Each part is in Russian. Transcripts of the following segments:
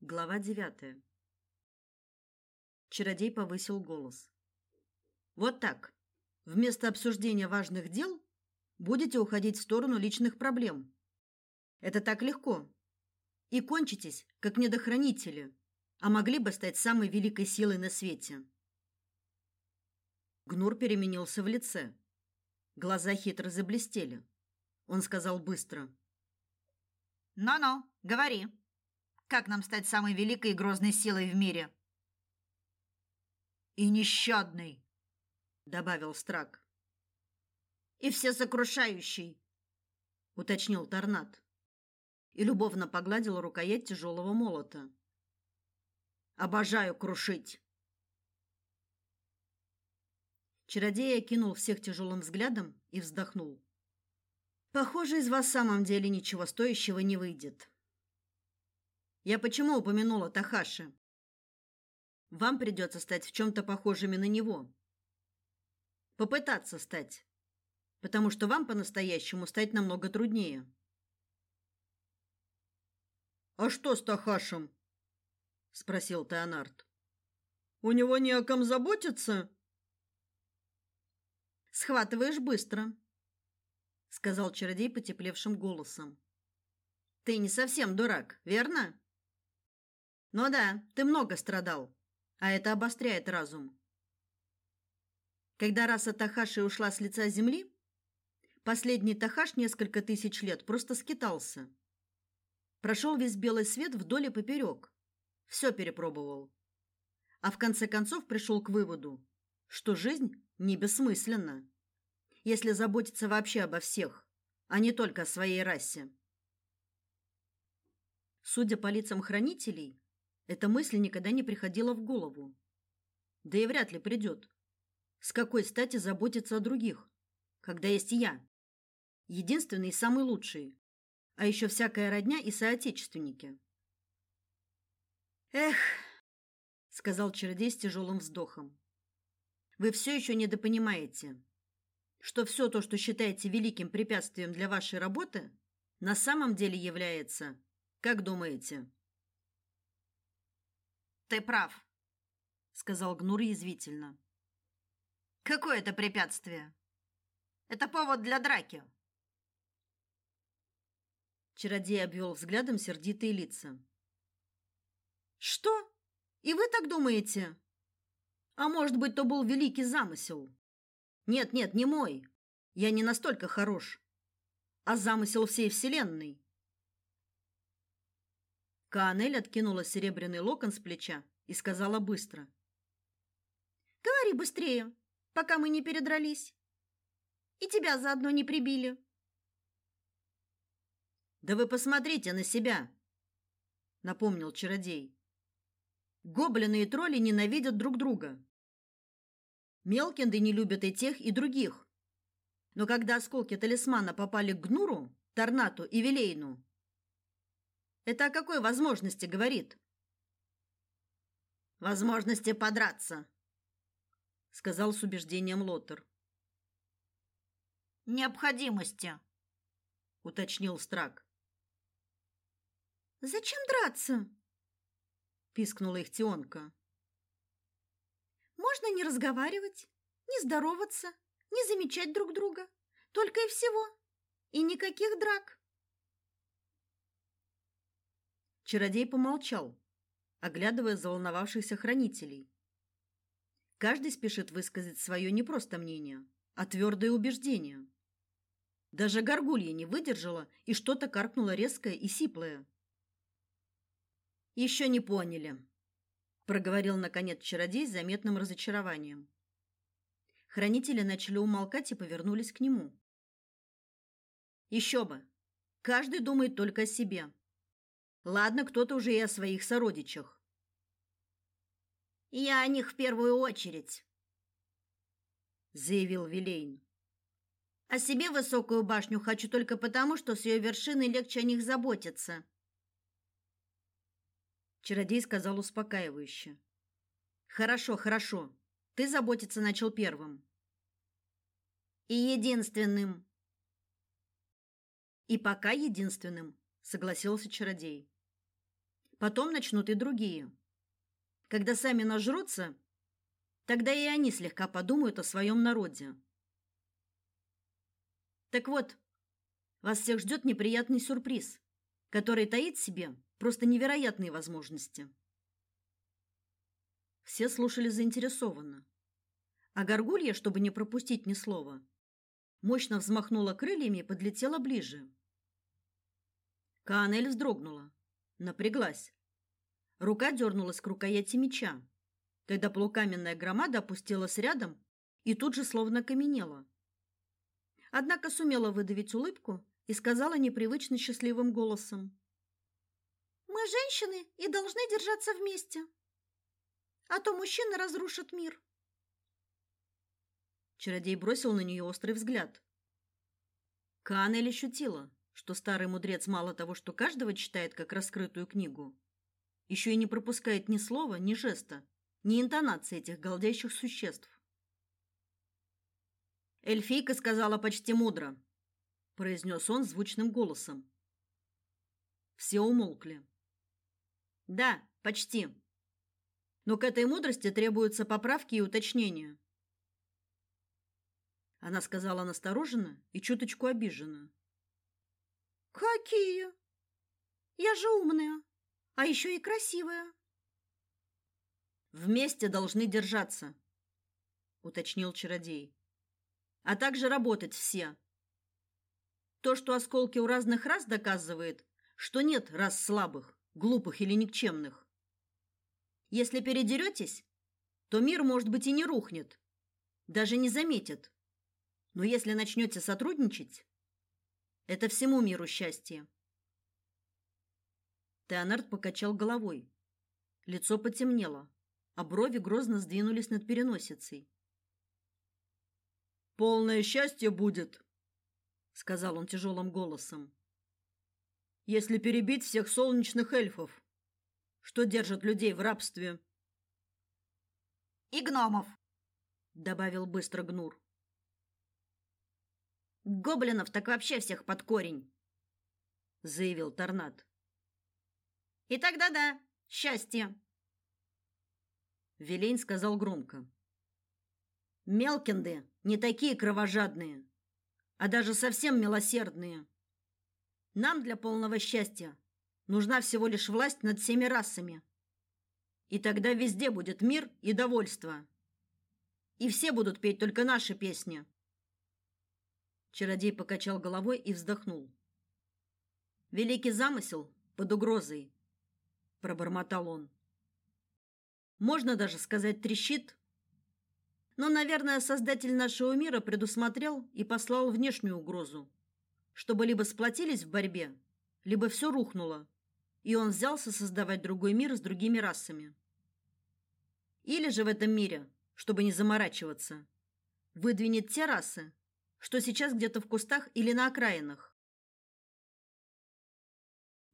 Глава девятая. Чародей повысил голос. Вот так. Вместо обсуждения важных дел будете уходить в сторону личных проблем. Это так легко. И кончитесь, как недохранители, а могли бы стать самой великой силой на свете. Гнур переменился в лице. Глаза хитро заблестели. Он сказал быстро: "Ну-ну, говори. Как нам стать самой великой и грозной силой в мире?" "И нещадной", добавил Страк. "И всесокрушающей", уточнил Торнат. И любовно погладил рукоять тяжелого молота. "Обожаю крушить". Чародей окинул всех тяжелым взглядом и вздохнул. Похоже, из вас в самом деле ничего стоящего не выйдет. Я почему упомянула Тахаши? Вам придется стать в чем то похожими на него. Попытаться стать. Потому что вам по-настоящему стать намного труднее. А что с Тахашем? спросил Теонард. У него не о ком заботиться? Схватываешь быстро, сказал чародей потеплевшим голосом. Ты не совсем дурак, верно? Ну да, ты много страдал, а это обостряет разум. Когда раса Тахаши ушла с лица земли, последний Тахаш несколько тысяч лет просто скитался. Прошел весь белый свет вдоль и поперек. Все перепробовал. А в конце концов пришел к выводу, что жизнь не бессмысленна, если заботиться вообще обо всех, а не только о своей расе. Судя по лицам хранителей, эта мысль никогда не приходила в голову. Да и вряд ли придет. С какой стати заботиться о других, когда есть я? Единственный и самый лучший. А еще всякая родня и соотечественники. Эх, сказал чародей с тяжелым вздохом. Вы все еще недопонимаете, что все то, что считаете великим препятствием для вашей работы, на самом деле является, как думаете? Ты прав, сказал Гнур язвительно. Какое это препятствие? Это повод для драки. Чародей обвел взглядом сердитые лица. Что? И вы так думаете? А может быть, то был великий замысел? Нет, нет, не мой. Я не настолько хорош. А замысел всей вселенной. Канель откинула серебряный локон с плеча и сказала быстро: "Говори быстрее, пока мы не передрались. И тебя заодно не прибили". "Да вы посмотрите на себя", напомнил чародей. "Гоблины и тролли ненавидят друг друга. Мелкинды не любят и тех, и других. Но когда осколки талисмана попали к Гнуру, Торнату и Вилейну, это о какой возможности говорит? Возможности подраться, сказал с убеждением Лотер. Необходимости, уточнил Страк. Зачем драться? пискнула их Тионка. Можно не разговаривать, не здороваться, не замечать друг друга, только и всего. И никаких драк. Чародей помолчал, оглядывая заволновавшихся хранителей. Каждый спешит высказать свое не просто мнение, а твердое убеждение. Даже горгулья не выдержала и что-то каркнуло резкое и сиплое. Еще не поняли, проговорил наконец чародей с заметным разочарованием. Хранители начали умолкать и повернулись к нему. Еще бы. Каждый думает только о себе. Ладно, кто-то уже и о своих сородичах. Я о них в первую очередь, заявил Вилейн. О себе высокую башню хочу только потому, что с ее вершины легче о них заботиться. Чародей сказал успокаивающе: "Хорошо, хорошо. Ты заботиться начал первым. И единственным. И пока единственным, согласился чародей. Потом начнут и другие. Когда сами нажрутся, тогда и они слегка подумают о своем народе. Так вот, вас всех ждет неприятный сюрприз, который таит в себе просто невероятные возможности. Все слушали заинтересованно. А горгулья, чтобы не пропустить ни слова, мощно взмахнула крыльями и подлетела ближе. Каанель вздрогнула, напряглась. Рука дернулась к рукояти меча, когда полукаменная громада опустилась рядом и тут же словно каменела. Однако сумела выдавить улыбку и сказала непривычно счастливым голосом: "Мы женщины и должны держаться вместе, а то мужчины разрушат мир". Чародей бросил на нее острый взгляд. Канель ощутила, что старый мудрец мало того, что каждого читает как раскрытую книгу, еще и не пропускает ни слова, ни жеста, ни интонации этих голдящих существ. Эльфийка сказала почти мудро, произнес он звучным голосом. Все умолкли. Да, почти. Но к этой мудрости требуются поправки и уточнения. Она сказала настороженно и чуточку обиженно. Какие? Я же умная, а еще и красивая. Вместе должны держаться, уточнил чародей. А также работать все. То, что осколки у разных рас доказывает, что нет рас слабых, глупых или никчемных. Если передеретесь, то мир, может быть, и не рухнет, даже не заметит. Но если начнете сотрудничать, это всему миру счастье. Теонард покачал головой. Лицо потемнело, а брови грозно сдвинулись над переносицей. Полное счастье будет, сказал он тяжелым голосом. Если перебить всех солнечных эльфов, что держат людей в рабстве. И гномов, добавил быстро Гнур. Гоблинов так вообще всех под корень, заявил Торнад. И тогда да, счастье. Велень сказал громко. Мелкинды не такие кровожадные, а даже совсем милосердные. Нам для полного счастья нужна всего лишь власть над всеми расами. И тогда везде будет мир и довольство. И все будут петь только наши песни. Чародей покачал головой и вздохнул. Великий замысел под угрозой, пробормотал он. Можно даже сказать трещит. Но, наверное, создатель нашего мира предусмотрел и послал внешнюю угрозу, чтобы либо сплотились в борьбе, либо все рухнуло, и он взялся создавать другой мир с другими расами. Или же в этом мире, чтобы не заморачиваться, выдвинет те расы, что сейчас где-то в кустах или на окраинах.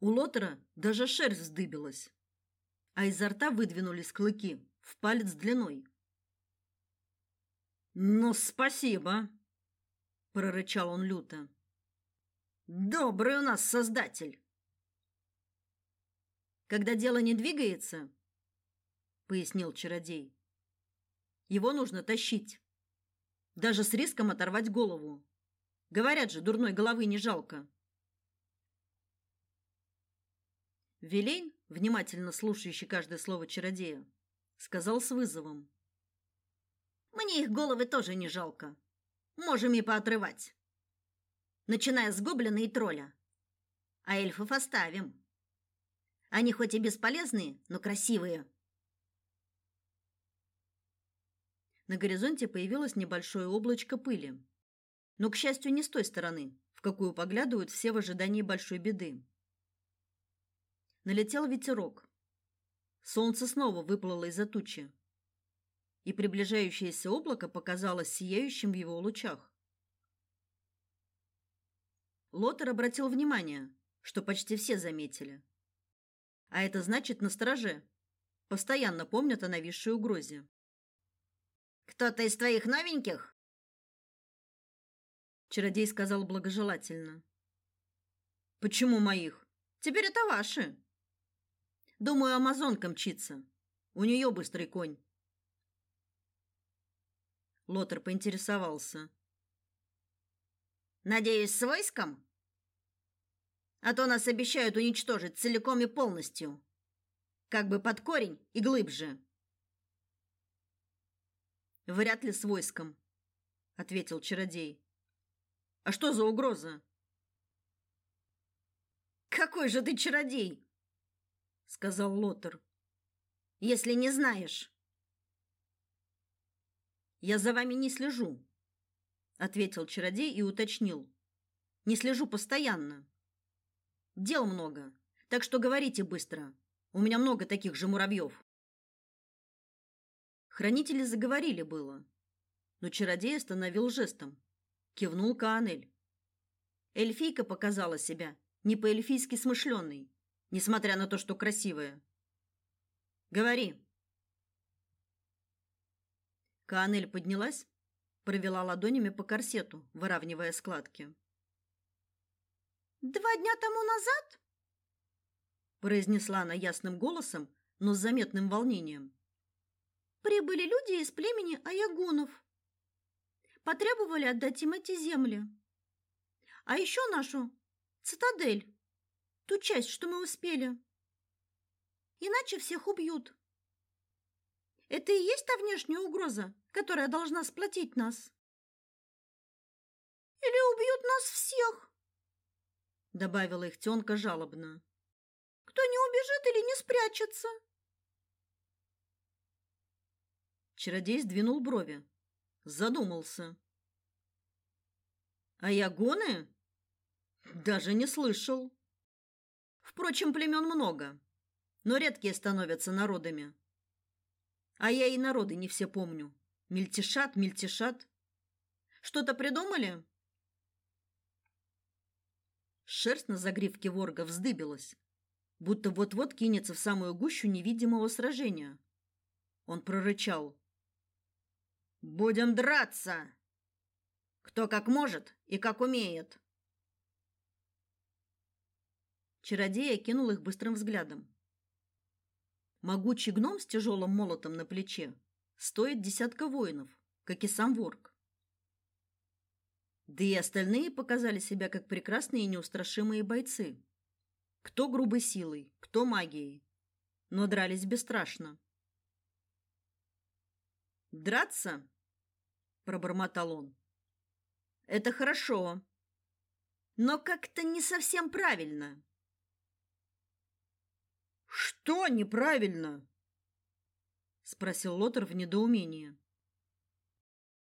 У Лотера даже шерсть вздыбилась, а изо рта выдвинулись клыки в палец длиной. "Ну, спасибо", прорычал он люто. "Добрый у нас создатель". Когда дело не двигается, пояснил чародей. Его нужно тащить даже с риском оторвать голову. Говорят же, дурной головы не жалко. Велень, внимательно слушающий каждое слово чародея, сказал с вызовом: "Мне их головы тоже не жалко. Можем и поотрывать. Начиная с гоблина и тролля. А эльфов оставим. Они хоть и бесполезные, но красивые. На горизонте появилось небольшое облачко пыли. Но, к счастью, не с той стороны, в какую поглядывают все в ожидании большой беды. Налетел ветерок. Солнце снова выплыло из-за тучи. И приближающееся облако показалось сияющим в его лучах. Лотер обратил внимание, что почти все заметили. А это значит настороже. Постоянно помнят о нависшей угрозе. Кто-то из твоих новеньких? Чародей сказал благожелательно. Почему моих? Теперь это ваши. Думаю, амазонка мчится. У нее быстрый конь. Лотер поинтересовался. Надеюсь, с войском? А то нас обещают уничтожить целиком и полностью. Как бы под корень и глубже. Вряд ли с войском, ответил чародей. А что за угроза? Какой же ты чародей? сказал Лотер. Если не знаешь. Я за вами не слежу, ответил чародей и уточнил. Не слежу постоянно. Дел много, так что говорите быстро. У меня много таких же муравьев. Хранители заговорили было, но чародей остановил жестом, кивнул Каанель. Эльфийка показала себя не по-эльфийски смышленой, несмотря на то, что красивая. Говори. Каанель поднялась, провела ладонями по корсету, выравнивая складки. Два дня тому назад, произнесла она ясным голосом, но с заметным волнением. Прибыли люди из племени Аягунов. Потребовали отдать им эти земли. А еще нашу цитадель, ту часть, что мы успели. Иначе всех убьют. Это и есть та внешняя угроза, которая должна сплотить нас. Или убьют нас всех, добавила их тёнка жалобно. Кто не убежит или не спрячется? Чародей сдвинул брови, задумался. А ягоны? Даже не слышал. Впрочем, племен много, но редкие становятся народами. А я и народы не все помню. Мельтешат, мельтешат. Что-то придумали? Шерсть на загривке ворга вздыбилась, будто вот-вот кинется в самую гущу невидимого сражения. Он прорычал: "Будем драться! Кто как может и как умеет!" Чародей окинул их быстрым взглядом. Могучий гном с тяжелым молотом на плече стоит десятка воинов, как и сам ворк. Да и остальные показали себя как прекрасные и неустрашимые бойцы. Кто грубой силой, кто магией, но дрались бесстрашно. Драться, пробормотал он. Это хорошо, но как-то не совсем правильно. Что неправильно? спросил Лотер в недоумении.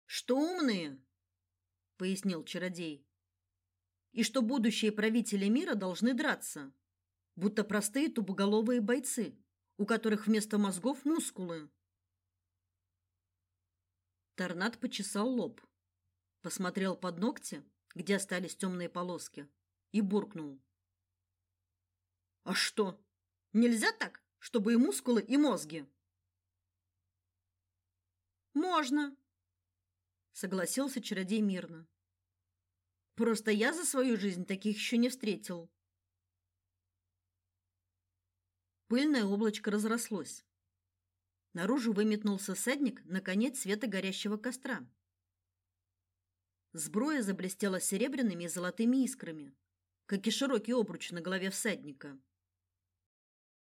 Что умные, пояснил чародей. И что будущие правители мира должны драться, будто простые тупоголовые бойцы, у которых вместо мозгов мускулы. Торнад почесал лоб, посмотрел под ногти, где остались темные полоски, и буркнул: "А что? Нельзя так, чтобы и мускулы, и мозги. Можно, согласился чародей мирно. Просто я за свою жизнь таких еще не встретил. Пыльное облачко разрослось. Наружу выметнулся садник на конец света горящего костра. Сброя заблестела серебряными и золотыми искрами, как и широкий обруч на голове всадника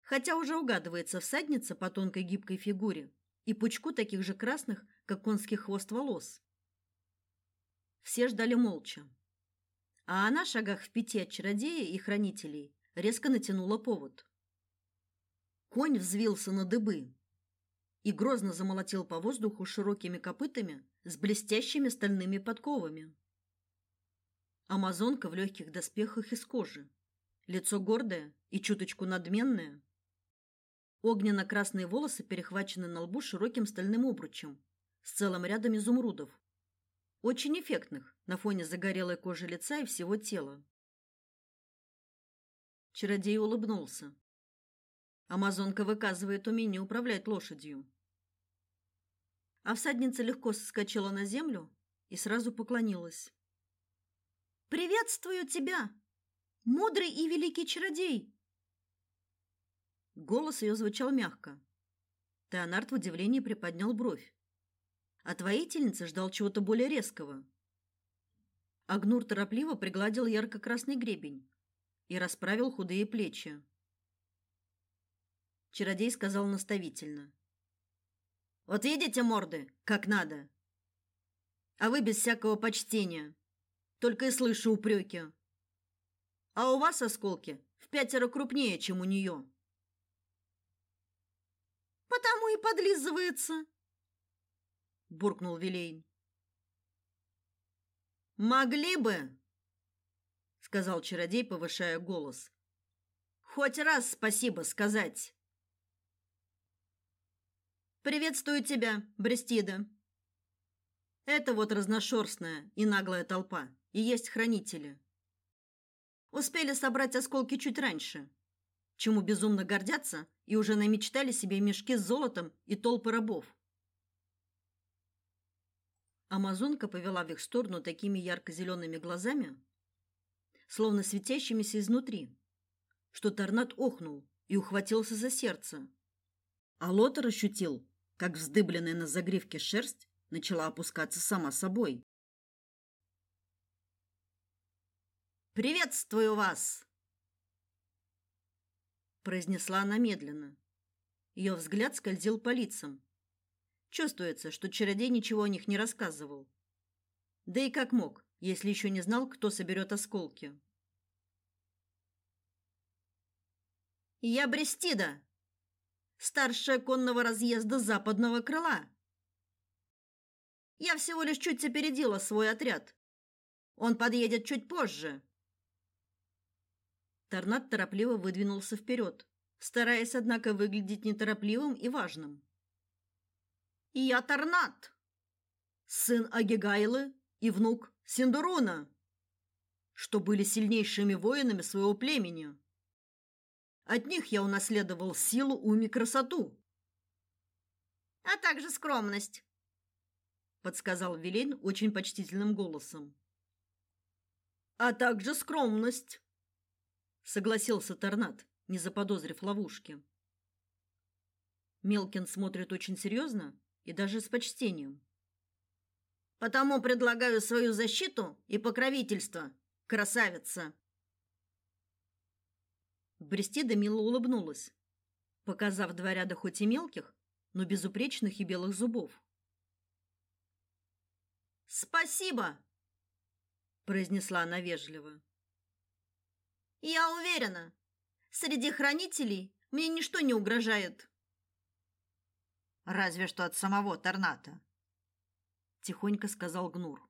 хотя уже угадывается всадница по тонкой гибкой фигуре и пучку таких же красных, как конский хвост волос. Все ждали молча. А она, шагах в пяти от чародея и хранителей, резко натянула повод. Конь взвился на дыбы и грозно замолотил по воздуху широкими копытами с блестящими стальными подковами. Амазонка в легких доспехах из кожи, лицо гордое и чуточку надменное, Огненно-красные волосы перехвачены на лбу широким стальным обручем с целым рядом изумрудов. Очень эффектных на фоне загорелой кожи лица и всего тела. Чародей улыбнулся. Амазонка выказывает умение управлять лошадью. А всадница легко соскочила на землю и сразу поклонилась. «Приветствую тебя, мудрый и великий чародей!» Голос ее звучал мягко. Теонард в удивлении приподнял бровь. От воительницы ждал чего-то более резкого. Агнур торопливо пригладил ярко-красный гребень и расправил худые плечи. Чародей сказал наставительно: "Вот видите морды, как надо. А вы без всякого почтения, только и слышу упреки. А у вас осколки в пятеро крупнее, чем у нее. Потому и подлизывается, буркнул Вилейн. Могли бы, сказал чародей, повышая голос. Хоть раз спасибо сказать. Приветствую тебя, Брестида. Это вот разношерстная и наглая толпа, и есть хранители. Успели собрать осколки чуть раньше, чему безумно гордятся и уже намечтали себе мешки с золотом и толпы рабов. Амазонка повела в их сторону такими ярко зелеными глазами, словно светящимися изнутри, что Торнат охнул и ухватился за сердце. А Лотер ощутил, как вздыбленная на загривке шерсть начала опускаться сама собой. Приветствую вас, произнесла она медленно. Ее взгляд скользил по лицам. Чувствуется, что чародей ничего о них не рассказывал. Да и как мог, если еще не знал, кто соберет осколки. Я Брестида, старшая конного разъезда западного крыла. Я всего лишь чуть опередила свой отряд. Он подъедет чуть позже. Торнад торопливо выдвинулся вперед, стараясь, однако, выглядеть неторопливым и важным. И я Торнад, сын Агигайлы и внук Синдуруна, что были сильнейшими воинами своего племени. От них я унаследовал силу, ум и красоту, а также скромность, подсказал Вилейн очень почтительным голосом. А также скромность, согласился Торнад, не заподозрив ловушки. Мелкин смотрит очень серьезно и даже с почтением. Потому предлагаю свою защиту и покровительство, красавица. Брестида мило улыбнулась, показав два ряда хоть и мелких, но безупречных и белых зубов. Спасибо, произнесла она вежливо. Я уверена, среди хранителей мне ничто не угрожает. Разве что от самого Торната, тихонько сказал Гнур.